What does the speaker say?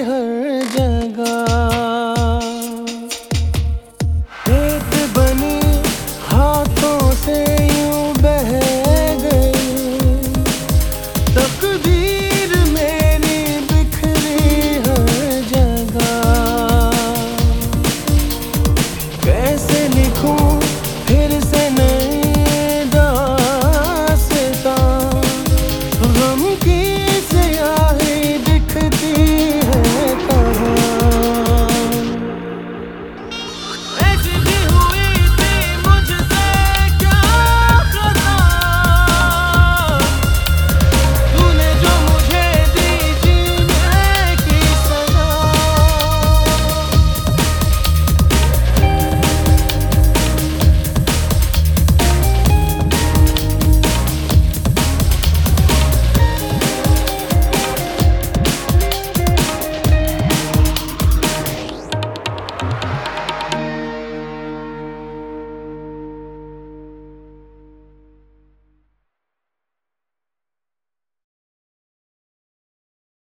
हर जगह। रेत बनी, हाथों से यूँ बह गई तकदीर मेरी बिखरी हर जगह। कैसे लिखूं फिर से नई दास गम की